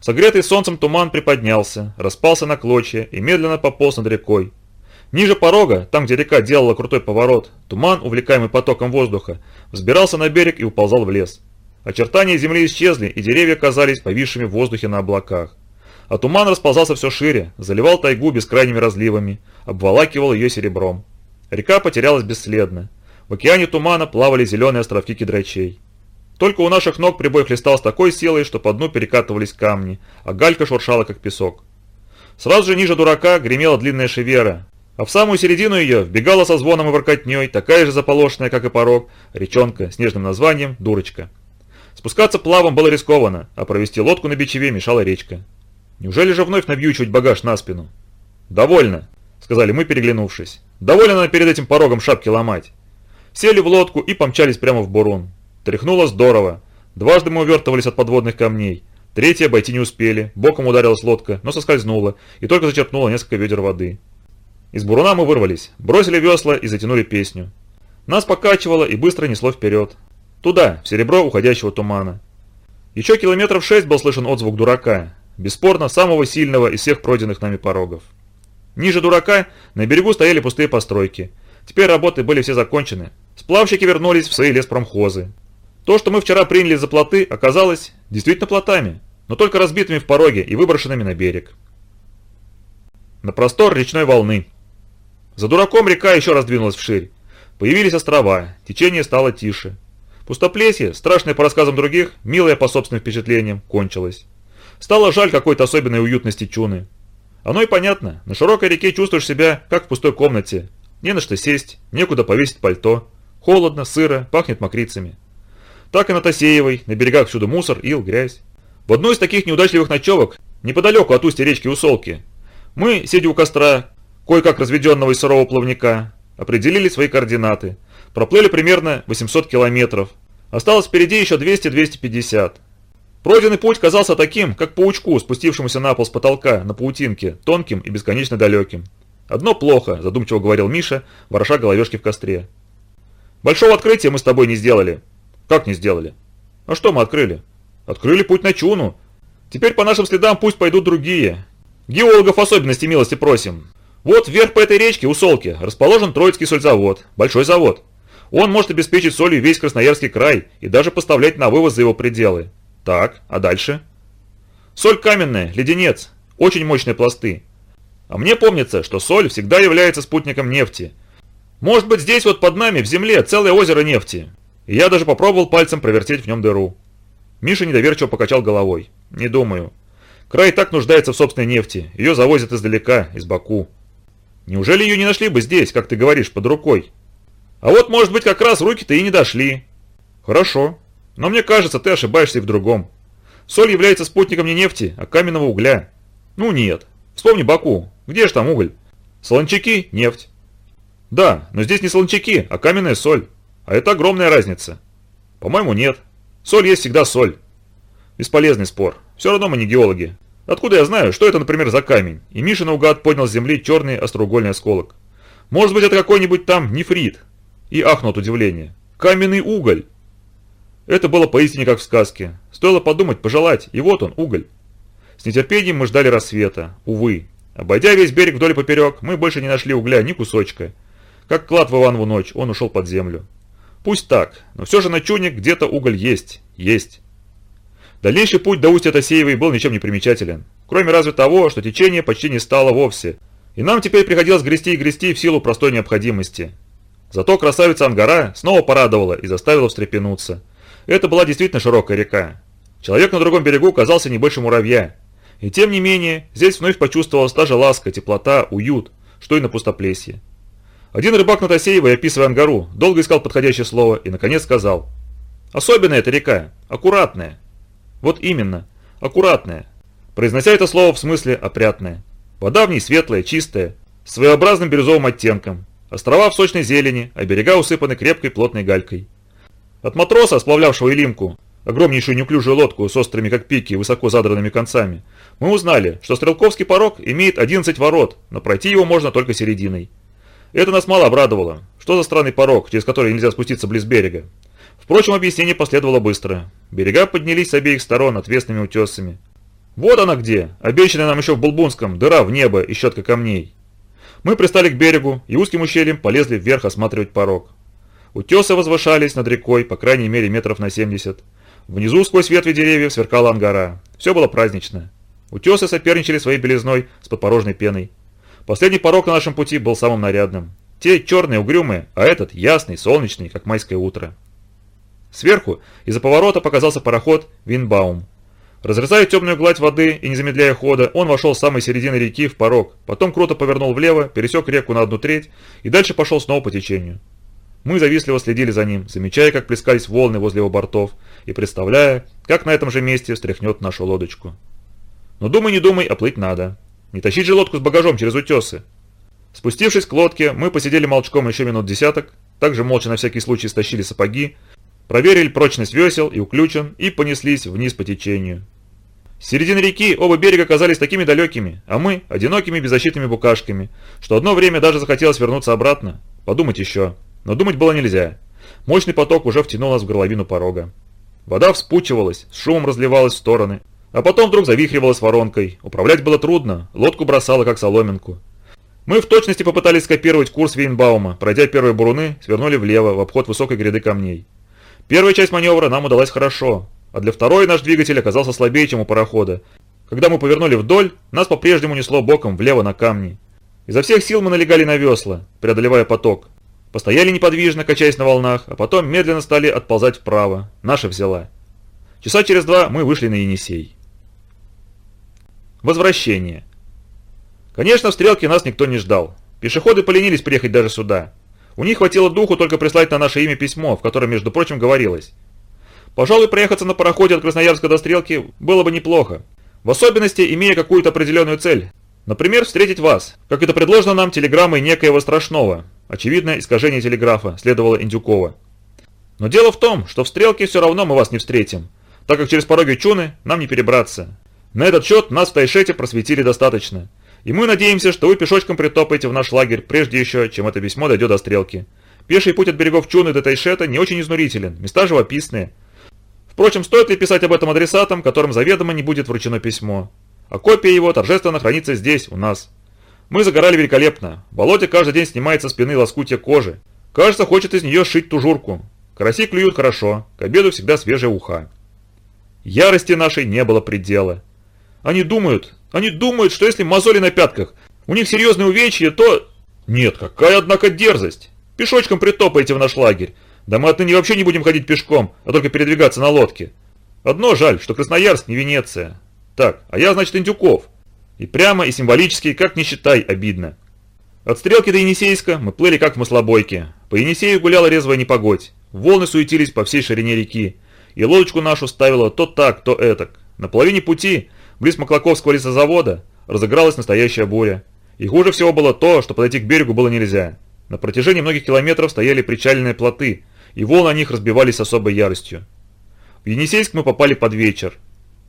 Согретый солнцем туман приподнялся, распался на клочья и медленно пополз над рекой, Ниже порога, там где река делала крутой поворот, туман, увлекаемый потоком воздуха, взбирался на берег и уползал в лес. Очертания земли исчезли, и деревья казались повисшими в воздухе на облаках. А туман расползался все шире, заливал тайгу бескрайними разливами, обволакивал ее серебром. Река потерялась бесследно. В океане тумана плавали зеленые островки кедрачей. Только у наших ног прибой хлестал с такой силой, что по дну перекатывались камни, а галька шуршала, как песок. Сразу же ниже дурака гремела длинная шевера, а в самую середину ее вбегала со звоном и воркотней, такая же заполошенная, как и порог, речонка с нежным названием «Дурочка». Спускаться плавом было рискованно, а провести лодку на бичеве мешала речка. Неужели же вновь навьючивать багаж на спину? «Довольно», — сказали мы, переглянувшись. «Довольно нам перед этим порогом шапки ломать». Сели в лодку и помчались прямо в бурун. Тряхнуло здорово. Дважды мы увертывались от подводных камней. Третье обойти не успели, боком ударилась лодка, но соскользнула и только зачерпнула несколько ведер воды. Из буруна мы вырвались, бросили весла и затянули песню. Нас покачивало и быстро несло вперед. Туда, в серебро уходящего тумана. Еще километров шесть был слышен отзвук дурака, бесспорно самого сильного из всех пройденных нами порогов. Ниже дурака на берегу стояли пустые постройки. Теперь работы были все закончены. Сплавщики вернулись в свои леспромхозы. То, что мы вчера приняли за плоты, оказалось действительно плотами, но только разбитыми в пороге и выброшенными на берег. На простор речной волны, за дураком река еще раздвинулась вширь. Появились острова, течение стало тише. Пустоплесье, страшное по рассказам других, милое по собственным впечатлениям, кончилось. Стало жаль какой-то особенной уютности чуны. Оно и понятно, на широкой реке чувствуешь себя, как в пустой комнате. Не на что сесть, некуда повесить пальто. Холодно, сыро, пахнет мокрицами. Так и на Тосеевой, на берегах всюду мусор, ил, грязь. В одной из таких неудачливых ночевок, неподалеку от устья речки Усолки, мы, сидя у костра, кое-как разведенного из сырого плавника, определили свои координаты. Проплыли примерно 800 километров. Осталось впереди еще 200-250. Пройденный путь казался таким, как паучку, спустившемуся на пол с потолка, на паутинке, тонким и бесконечно далеким. «Одно плохо», – задумчиво говорил Миша, вороша головешки в костре. «Большого открытия мы с тобой не сделали». «Как не сделали?» «А что мы открыли?» «Открыли путь на Чуну. Теперь по нашим следам пусть пойдут другие. Геологов особенности милости просим. Вот вверх по этой речке, у Солки, расположен Троицкий сользавод, большой завод. Он может обеспечить солью весь Красноярский край и даже поставлять на вывоз за его пределы. Так, а дальше? Соль каменная, леденец, очень мощные пласты. А мне помнится, что соль всегда является спутником нефти. Может быть здесь вот под нами, в земле, целое озеро нефти. И я даже попробовал пальцем провертеть в нем дыру. Миша недоверчиво покачал головой. Не думаю. Край так нуждается в собственной нефти. Ее завозят издалека, из Баку. Неужели ее не нашли бы здесь, как ты говоришь, под рукой? А вот, может быть, как раз руки-то и не дошли. Хорошо. Но мне кажется, ты ошибаешься и в другом. Соль является спутником не нефти, а каменного угля. Ну нет. Вспомни Баку. Где же там уголь? Солончаки – нефть. Да, но здесь не солончаки, а каменная соль. А это огромная разница. По-моему, нет. Соль есть всегда соль. Бесполезный спор. Все равно мы не геологи. Откуда я знаю, что это, например, за камень? И Миша наугад поднял с земли черный остроугольный осколок. Может быть, это какой-нибудь там нефрит? И ахнул от удивления. Каменный уголь! Это было поистине как в сказке. Стоило подумать, пожелать, и вот он, уголь. С нетерпением мы ждали рассвета. Увы. Обойдя весь берег вдоль и поперек, мы больше не нашли угля ни кусочка. Как клад в Иванову ночь, он ушел под землю. Пусть так, но все же на чуне где-то уголь есть. Есть. Дальнейший путь до устья Тосеевой был ничем не примечателен. Кроме разве того, что течение почти не стало вовсе. И нам теперь приходилось грести и грести в силу простой необходимости. Зато красавица Ангара снова порадовала и заставила встрепенуться. Это была действительно широкая река. Человек на другом берегу казался не больше муравья. И тем не менее, здесь вновь почувствовалась та же ласка, теплота, уют, что и на пустоплесье. Один рыбак на Тосеевой, описывая Ангару, долго искал подходящее слово и, наконец, сказал. «Особенная эта река, аккуратная». Вот именно, аккуратная. Произнося это слово в смысле опрятная. Вода в ней светлая, чистая, с своеобразным бирюзовым оттенком. Острова в сочной зелени, а берега усыпаны крепкой плотной галькой. От матроса, сплавлявшего Илимку, огромнейшую неуклюжую лодку с острыми как пики и высоко задранными концами, мы узнали, что Стрелковский порог имеет 11 ворот, но пройти его можно только серединой. Это нас мало обрадовало. Что за странный порог, через который нельзя спуститься близ берега? Впрочем, объяснение последовало быстро. Берега поднялись с обеих сторон отвесными утесами. Вот она где, обещанная нам еще в Булбунском, дыра в небо и щетка камней. Мы пристали к берегу и узким ущельем полезли вверх осматривать порог. Утесы возвышались над рекой, по крайней мере метров на 70. Внизу сквозь ветви деревьев сверкала ангара. Все было празднично. Утесы соперничали своей белизной с подпорожной пеной. Последний порог на нашем пути был самым нарядным. Те черные, угрюмые, а этот ясный, солнечный, как майское утро. Сверху из-за поворота показался пароход «Винбаум». Разрезая темную гладь воды и не замедляя хода, он вошел с самой середины реки в порог, потом круто повернул влево, пересек реку на одну треть и дальше пошел снова по течению. Мы завистливо следили за ним, замечая, как плескались волны возле его бортов и представляя, как на этом же месте встряхнет нашу лодочку. Но думай, не думай, а плыть надо. Не тащить же лодку с багажом через утесы. Спустившись к лодке, мы посидели молчком еще минут десяток, также молча на всякий случай стащили сапоги, проверили прочность весел и уключен и понеслись вниз по течению. С середины реки оба берега казались такими далекими, а мы – одинокими беззащитными букашками, что одно время даже захотелось вернуться обратно, подумать еще. Но думать было нельзя. Мощный поток уже втянул нас в горловину порога. Вода вспучивалась, с шумом разливалась в стороны, а потом вдруг завихривалась воронкой. Управлять было трудно, лодку бросало как соломинку. Мы в точности попытались скопировать курс Вейнбаума, пройдя первые буруны, свернули влево, в обход высокой гряды камней. Первая часть маневра нам удалась хорошо, а для второй наш двигатель оказался слабее, чем у парохода. Когда мы повернули вдоль, нас по-прежнему несло боком влево на камни. Изо всех сил мы налегали на весла, преодолевая поток. Постояли неподвижно, качаясь на волнах, а потом медленно стали отползать вправо. Наша взяла. Часа через два мы вышли на Енисей. Возвращение. Конечно, в Стрелке нас никто не ждал. Пешеходы поленились приехать даже сюда. У них хватило духу только прислать на наше имя письмо, в котором, между прочим, говорилось. Пожалуй, проехаться на пароходе от Красноярска до Стрелки было бы неплохо. В особенности, имея какую-то определенную цель. Например, встретить вас, как это предложено нам телеграммой некоего Страшного. Очевидное искажение телеграфа, следовало Индюкова. Но дело в том, что в Стрелке все равно мы вас не встретим, так как через пороги Чуны нам не перебраться. На этот счет нас в Тайшете просветили достаточно. И мы надеемся, что вы пешочком притопаете в наш лагерь, прежде еще, чем это письмо дойдет до стрелки. Пеший путь от берегов Чуны до Тайшета не очень изнурителен, места живописные. Впрочем, стоит ли писать об этом адресатам, которым заведомо не будет вручено письмо? А копия его торжественно хранится здесь, у нас. Мы загорали великолепно. Володя каждый день снимает со спины лоскутья кожи. Кажется, хочет из нее сшить тужурку. Караси клюют хорошо, к обеду всегда свежая уха. Ярости нашей не было предела. Они думают, они думают, что если мозоли на пятках, у них серьезные увечья, то... Нет, какая, однако, дерзость. Пешочком притопаете в наш лагерь. Да мы отныне вообще не будем ходить пешком, а только передвигаться на лодке. Одно жаль, что Красноярск не Венеция. Так, а я, значит, Индюков. И прямо, и символически, как не считай, обидно. От Стрелки до Енисейска мы плыли как в маслобойке. По Енисею гуляла резвая непогодь. Волны суетились по всей ширине реки. И лодочку нашу ставила то так, то этак. На половине пути Близ Маклаковского лесозавода разыгралась настоящая буря. И хуже всего было то, что подойти к берегу было нельзя. На протяжении многих километров стояли причальные плоты, и волны о них разбивались с особой яростью. В Енисейск мы попали под вечер.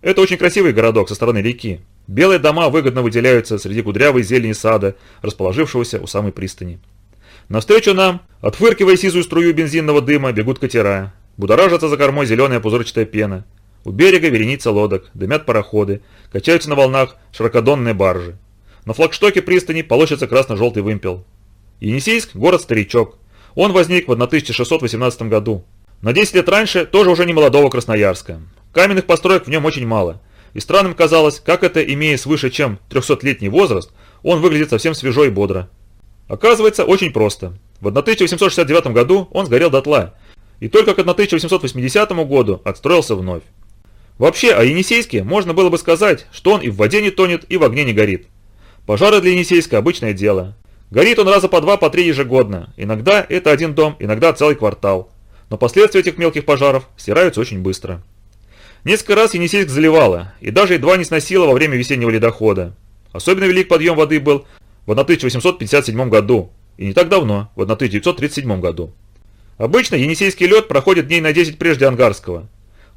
Это очень красивый городок со стороны реки. Белые дома выгодно выделяются среди кудрявой зелени сада, расположившегося у самой пристани. Навстречу нам, отфыркивая сизую струю бензинного дыма, бегут катера. Будоражится за кормой зеленая пузырчатая пена. У берега вереница лодок, дымят пароходы, качаются на волнах широкодонные баржи. На флагштоке пристани полощется красно-желтый вымпел. Енисейск – город-старичок. Он возник в 1618 году. На 10 лет раньше тоже уже не молодого Красноярска. Каменных построек в нем очень мало. И странным казалось, как это, имея свыше чем 300-летний возраст, он выглядит совсем свежо и бодро. Оказывается, очень просто. В 1869 году он сгорел дотла, и только к 1880 году отстроился вновь. Вообще, о Енисейске можно было бы сказать, что он и в воде не тонет, и в огне не горит. Пожары для Енисейска – обычное дело. Горит он раза по два, по три ежегодно. Иногда это один дом, иногда целый квартал. Но последствия этих мелких пожаров стираются очень быстро. Несколько раз Енисейск заливало, и даже едва не сносило во время весеннего ледохода. Особенно велик подъем воды был в 1857 году, и не так давно, в 1937 году. Обычно Енисейский лед проходит дней на 10 прежде Ангарского.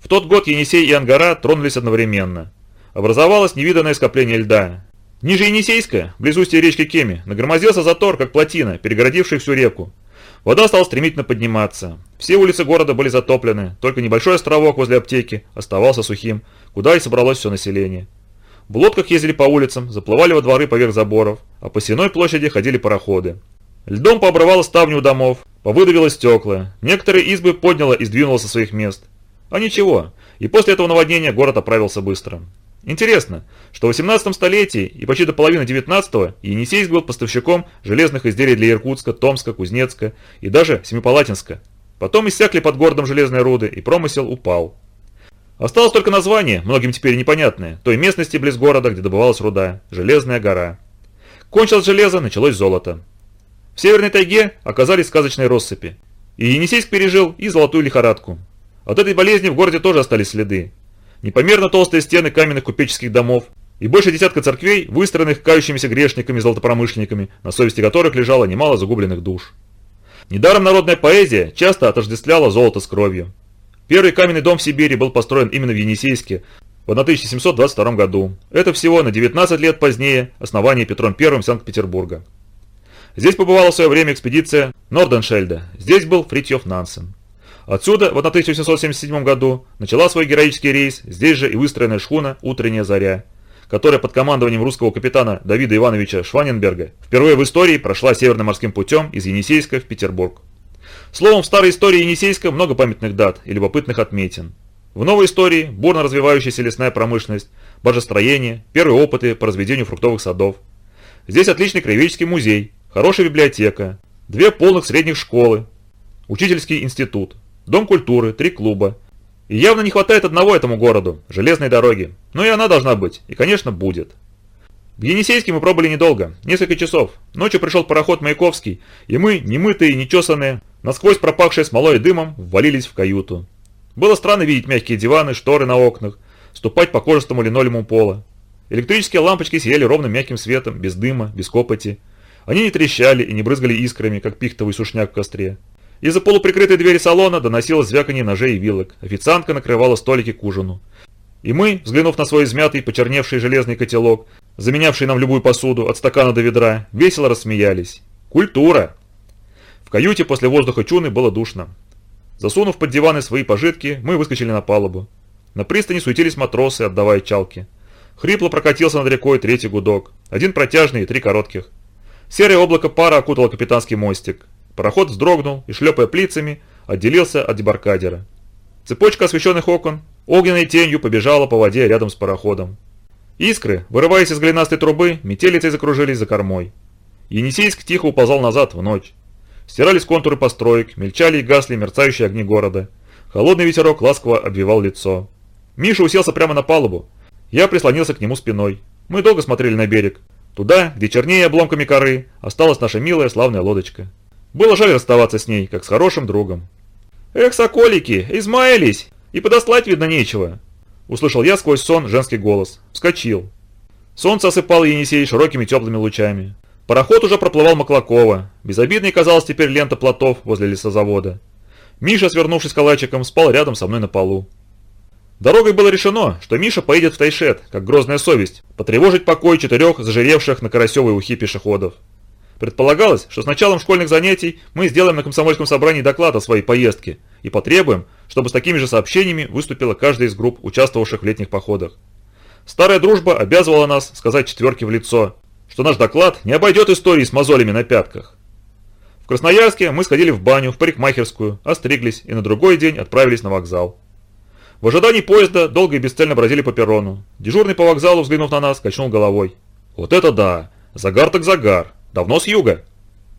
В тот год Енисей и Ангара тронулись одновременно. Образовалось невиданное скопление льда. Ниже Енисейска, близ устья речки Кеми, нагромоздился затор, как плотина, перегородивший всю реку. Вода стала стремительно подниматься. Все улицы города были затоплены, только небольшой островок возле аптеки оставался сухим, куда и собралось все население. В лодках ездили по улицам, заплывали во дворы поверх заборов, а по Сеной площади ходили пароходы. Льдом пообрывало ставни у домов, повыдавило стекла, некоторые избы подняло и сдвинуло со своих мест. А ничего, и после этого наводнения город оправился быстро. Интересно, что в 18 столетии и почти до половины 19-го Енисейск был поставщиком железных изделий для Иркутска, Томска, Кузнецка и даже Семипалатинска. Потом иссякли под городом железные руды и промысел упал. Осталось только название, многим теперь непонятное, той местности близ города, где добывалась руда – Железная гора. Кончилось железо, началось золото. В северной тайге оказались сказочные россыпи. И Енисейск пережил и золотую лихорадку. От этой болезни в городе тоже остались следы. Непомерно толстые стены каменных купеческих домов и больше десятка церквей, выстроенных кающимися грешниками-золотопромышленниками, на совести которых лежало немало загубленных душ. Недаром народная поэзия часто отождествляла золото с кровью. Первый каменный дом в Сибири был построен именно в Енисейске в 1722 году. Это всего на 19 лет позднее основания Петром I Санкт-Петербурга. Здесь побывала в свое время экспедиция Норденшельда, здесь был Фритьев Нансен. Отсюда в 1777 году начала свой героический рейс здесь же и выстроенная шхуна «Утренняя заря», которая под командованием русского капитана Давида Ивановича Шваненберга впервые в истории прошла северным морским путем из Енисейска в Петербург. Словом, в старой истории Енисейска много памятных дат и любопытных отметин. В новой истории бурно развивающаяся лесная промышленность, баржестроение, первые опыты по разведению фруктовых садов. Здесь отличный краеведческий музей, хорошая библиотека, две полных средних школы, учительский институт, дом культуры, три клуба. И явно не хватает одного этому городу – железной дороги. Но и она должна быть, и конечно будет. В Енисейске мы пробыли недолго, несколько часов. Ночью пришел пароход Маяковский, и мы, немытые нечесанные, насквозь пропахшие смолой и дымом, ввалились в каюту. Было странно видеть мягкие диваны, шторы на окнах, ступать по кожистому линолеуму пола. Электрические лампочки сияли ровным мягким светом, без дыма, без копоти. Они не трещали и не брызгали искрами, как пихтовый сушняк в костре. Из-за полуприкрытой двери салона доносилось звяканье ножей и вилок. Официантка накрывала столики к ужину. И мы, взглянув на свой измятый, почерневший железный котелок, заменявший нам любую посуду от стакана до ведра, весело рассмеялись. Культура! В каюте после воздуха чуны было душно. Засунув под диваны свои пожитки, мы выскочили на палубу. На пристани суетились матросы, отдавая чалки. Хрипло прокатился над рекой третий гудок. Один протяжный и три коротких. Серое облако пара окутало капитанский мостик. Пароход вздрогнул и, шлепая плицами, отделился от дебаркадера. Цепочка освещенных окон огненной тенью побежала по воде рядом с пароходом. Искры, вырываясь из голенастой трубы, метелицей закружились за кормой. Енисейск тихо уползал назад в ночь. Стирались контуры построек, мельчали и гасли мерцающие огни города. Холодный ветерок ласково обвивал лицо. Миша уселся прямо на палубу. Я прислонился к нему спиной. Мы долго смотрели на берег. Туда, где чернее обломками коры, осталась наша милая славная лодочка. Было жаль расставаться с ней, как с хорошим другом. «Эх, соколики, измаялись! И подослать, видно, нечего!» Услышал я сквозь сон женский голос. Вскочил. Солнце осыпало Енисей широкими теплыми лучами. Пароход уже проплывал Маклакова. Безобидной казалась теперь лента плотов возле лесозавода. Миша, свернувшись калачиком, спал рядом со мной на полу. Дорогой было решено, что Миша поедет в Тайшет, как грозная совесть, потревожить покой четырех зажиревших на Карасевой ухи пешеходов. Предполагалось, что с началом школьных занятий мы сделаем на комсомольском собрании доклад о своей поездке и потребуем, чтобы с такими же сообщениями выступила каждая из групп, участвовавших в летних походах. Старая дружба обязывала нас сказать четверке в лицо, что наш доклад не обойдет истории с мозолями на пятках. В Красноярске мы сходили в баню, в парикмахерскую, остриглись и на другой день отправились на вокзал. В ожидании поезда долго и бесцельно бродили по перрону. Дежурный по вокзалу, взглянув на нас, качнул головой. «Вот это да! Загар так загар! Давно с юга?»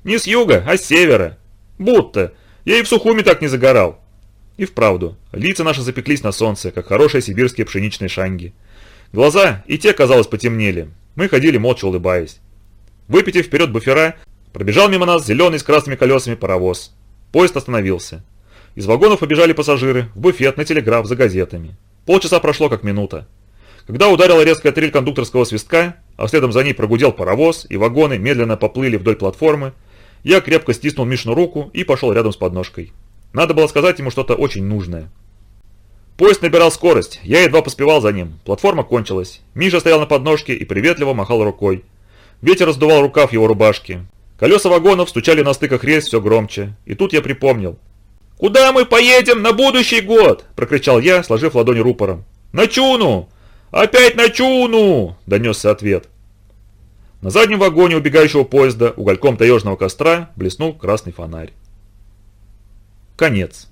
«Не с юга, а с севера!» «Будто! Я и в Сухуми так не загорал!» И вправду, лица наши запеклись на солнце, как хорошие сибирские пшеничные шанги. Глаза и те, казалось, потемнели. Мы ходили молча улыбаясь. Выпитив вперед буфера, пробежал мимо нас зеленый с красными колесами паровоз. Поезд остановился. Из вагонов побежали пассажиры, в буфет, на телеграф, за газетами. Полчаса прошло, как минута. Когда ударила резкая трель кондукторского свистка, а следом за ней прогудел паровоз, и вагоны медленно поплыли вдоль платформы, я крепко стиснул Мишину руку и пошел рядом с подножкой. Надо было сказать ему что-то очень нужное. Поезд набирал скорость, я едва поспевал за ним. Платформа кончилась. Миша стоял на подножке и приветливо махал рукой. Ветер раздувал рукав его рубашки. Колеса вагонов стучали на стыках рельс все громче. И тут я припомнил. «Куда мы поедем на будущий год?» – прокричал я, сложив ладони рупором. «На Чуну! Опять на Чуну!» – донесся ответ. На заднем вагоне убегающего поезда угольком таежного костра блеснул красный фонарь. Конец.